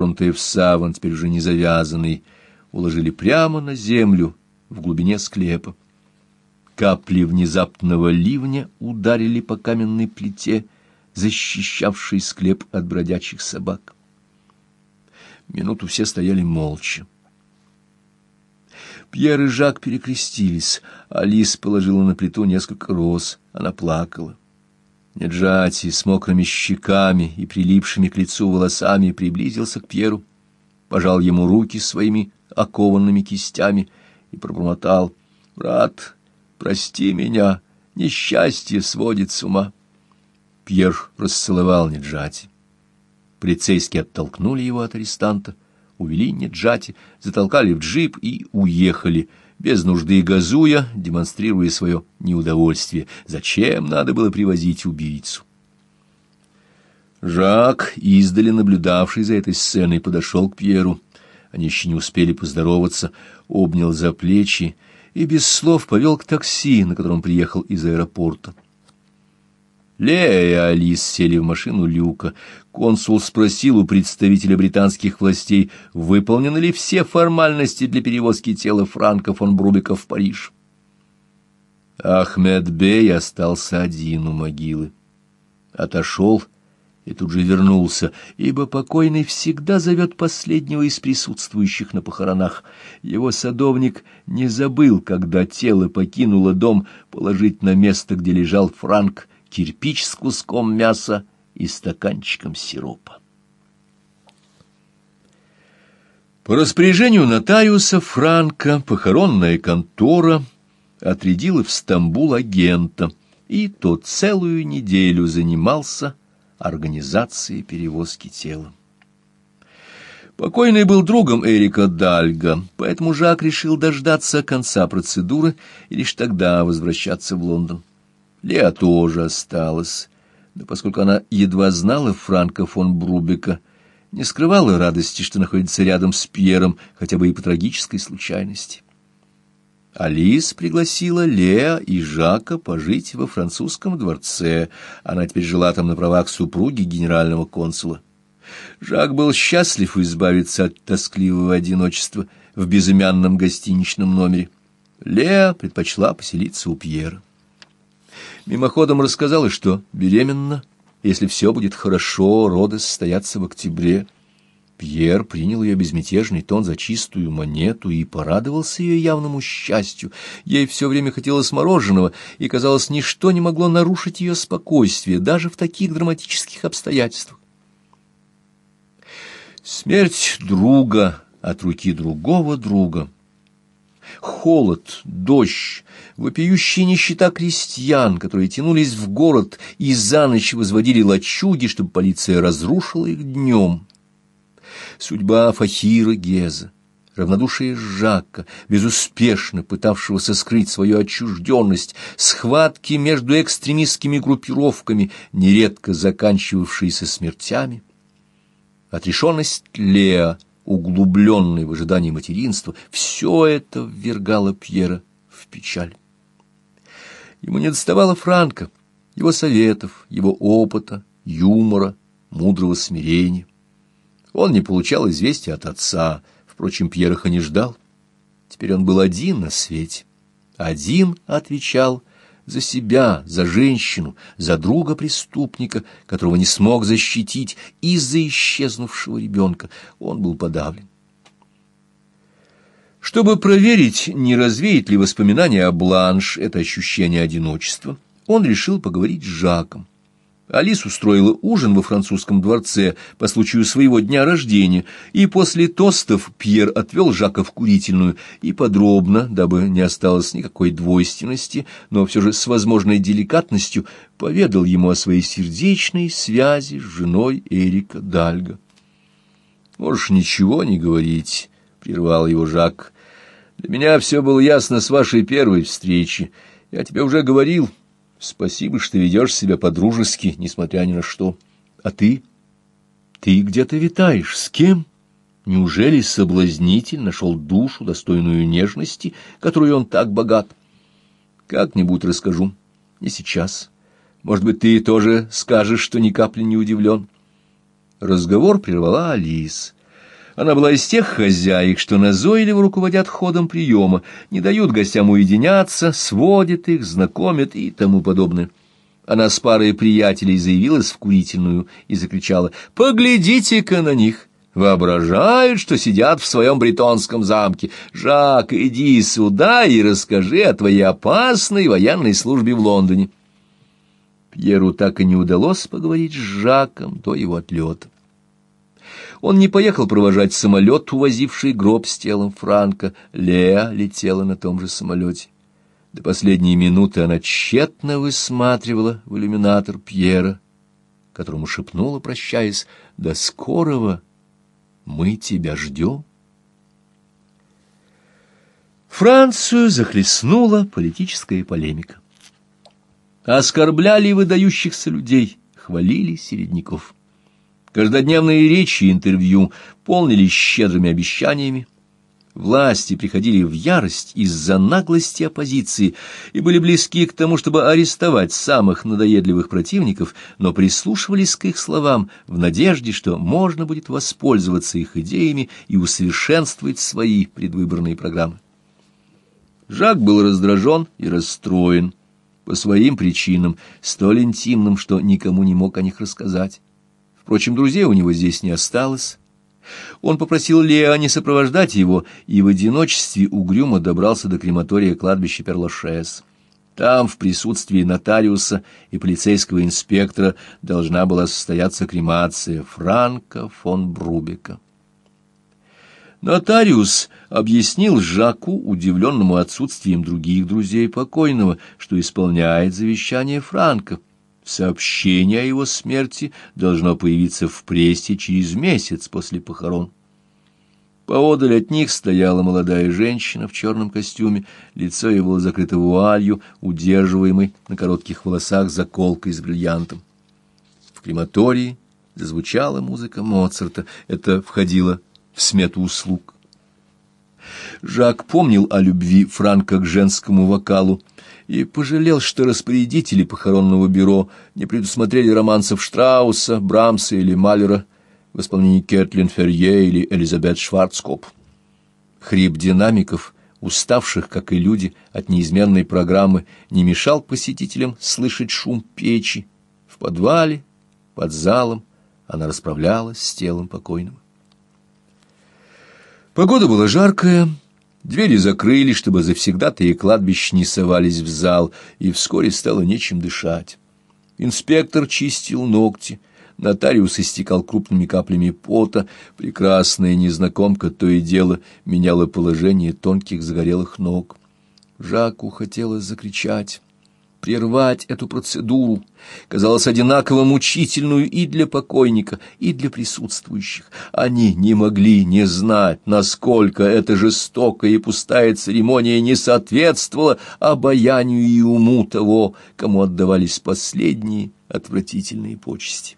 завернутое в саван, теперь уже не завязанный, уложили прямо на землю в глубине склепа. Капли внезапного ливня ударили по каменной плите, защищавшей склеп от бродячих собак. Минуту все стояли молча. Пьер и Жак перекрестились. Алис положила на плиту несколько роз. Она плакала. Неджати с мокрыми щеками и прилипшими к лицу волосами приблизился к Пьеру, пожал ему руки своими окованными кистями и пробормотал «Брат, прости меня, несчастье сводит с ума». Пьер расцеловал Неджати. Полицейские оттолкнули его от арестанта, увели Неджати, затолкали в джип и уехали, без нужды газуя, демонстрируя свое неудовольствие. Зачем надо было привозить убийцу? Жак, издали наблюдавший за этой сценой, подошел к Пьеру. Они еще не успели поздороваться, обнял за плечи и без слов повел к такси, на котором приехал из аэропорта. Лея и Алис сели в машину Люка. Консул спросил у представителя британских властей, выполнены ли все формальности для перевозки тела Франка фон Брубика в Париж. Ахмед Бей остался один у могилы. Отошел и тут же вернулся, ибо покойный всегда зовет последнего из присутствующих на похоронах. Его садовник не забыл, когда тело покинуло дом, положить на место, где лежал Франк, кирпич с куском мяса и стаканчиком сиропа. По распоряжению нотариуса Франка похоронная контора отрядила в Стамбул агента, и тот целую неделю занимался организацией перевозки тела. Покойный был другом Эрика Дальга, поэтому Жак решил дождаться конца процедуры и лишь тогда возвращаться в Лондон. Леа тоже осталась, но поскольку она едва знала Франка фон Брубека, не скрывала радости, что находится рядом с Пьером, хотя бы и по трагической случайности. Алис пригласила Леа и Жака пожить во французском дворце. Она теперь жила там на правах супруги генерального консула. Жак был счастлив избавиться от тоскливого одиночества в безымянном гостиничном номере. Леа предпочла поселиться у Пьера. Мимоходом рассказала, что беременна, если все будет хорошо, роды состоятся в октябре. Пьер принял ее безмятежный тон за чистую монету и порадовался ее явному счастью. Ей все время хотелось мороженого, и, казалось, ничто не могло нарушить ее спокойствие, даже в таких драматических обстоятельствах. Смерть друга от руки другого друга — холод, дождь, вопиющая нищета крестьян, которые тянулись в город и за ночь возводили лачуги, чтобы полиция разрушила их днем. Судьба Фахира Геза, равнодушие Жака, безуспешно пытавшегося скрыть свою отчужденность, схватки между экстремистскими группировками, нередко заканчивавшиеся смертями, отрешенность Леа, углубленный в ожидании материнства, все это ввергало Пьера в печаль. Ему не доставало Франка, его советов, его опыта, юмора, мудрого смирения. Он не получал известия от отца, впрочем, Пьер их и не ждал. Теперь он был один на свете, один отвечал за себя, за женщину, за друга преступника, которого не смог защитить из-за исчезнувшего ребенка. Он был подавлен. Чтобы проверить, не развеет ли воспоминания о Бланш это ощущение одиночества, он решил поговорить с Жаком. Алис устроила ужин во французском дворце по случаю своего дня рождения, и после тостов Пьер отвел Жака в курительную и подробно, дабы не осталось никакой двойственности, но все же с возможной деликатностью, поведал ему о своей сердечной связи с женой Эрика Дальга. «Можешь ничего не говорить», — прервал его Жак. «Для меня все было ясно с вашей первой встречи. Я тебе уже говорил». Спасибо, что ведешь себя по-дружески, несмотря ни на что. А ты? Ты где-то витаешь. С кем? Неужели соблазнитель нашел душу, достойную нежности, которую он так богат? Как-нибудь расскажу. Не сейчас. Может быть, ты тоже скажешь, что ни капли не удивлен. Разговор прервала Алис. Она была из тех хозяек, что назойливо руководят ходом приема, не дают гостям уединяться, сводят их, знакомят и тому подобное. Она с парой приятелей заявилась в курительную и закричала «Поглядите-ка на них! Воображают, что сидят в своем бретонском замке. Жак, иди сюда и расскажи о твоей опасной военной службе в Лондоне». Пьеру так и не удалось поговорить с Жаком до его отлета. Он не поехал провожать самолет, увозивший гроб с телом Франка. Леа летела на том же самолете. До последней минуты она тщетно высматривала в иллюминатор Пьера, которому шепнула, прощаясь, «До скорого! Мы тебя ждем!» Францию захлестнула политическая полемика. Оскорбляли выдающихся людей, хвалили середняков. Каждодневные речи и интервью полнились щедрыми обещаниями. Власти приходили в ярость из-за наглости оппозиции и были близки к тому, чтобы арестовать самых надоедливых противников, но прислушивались к их словам в надежде, что можно будет воспользоваться их идеями и усовершенствовать свои предвыборные программы. Жак был раздражен и расстроен по своим причинам, столь интимным, что никому не мог о них рассказать. Впрочем, друзей у него здесь не осталось. Он попросил Лео не сопровождать его, и в одиночестве угрюмо добрался до крематория кладбища Перлашес. Там, в присутствии нотариуса и полицейского инспектора, должна была состояться кремация Франка фон Брубека. Нотариус объяснил Жаку, удивленному отсутствием других друзей покойного, что исполняет завещание Франка. Сообщение о его смерти должно появиться в прессе через месяц после похорон. Поодаль от них стояла молодая женщина в черном костюме, лицо ее было закрыто вуалью, удерживаемой на коротких волосах заколкой с бриллиантом. В крематории зазвучала музыка Моцарта, это входило в смету услуг. Жак помнил о любви Франка к женскому вокалу и пожалел, что распорядители похоронного бюро не предусмотрели романсов Штрауса, Брамса или Малера в исполнении Кэтлин Ферье или Элизабет Шварцкоп. Хрип динамиков, уставших, как и люди, от неизменной программы, не мешал посетителям слышать шум печи. В подвале, под залом она расправлялась с телом покойного. Погода была жаркая, двери закрыли, чтобы завсегда-то и кладбищ не совались в зал, и вскоре стало нечем дышать. Инспектор чистил ногти, нотариус истекал крупными каплями пота, прекрасная незнакомка то и дело меняла положение тонких загорелых ног. Жаку хотелось закричать прервать эту процедуру казалось одинаково мучительную и для покойника, и для присутствующих. Они не могли не знать, насколько эта жестокая и пустая церемония не соответствовала обаянию и уму того, кому отдавались последние отвратительные почести.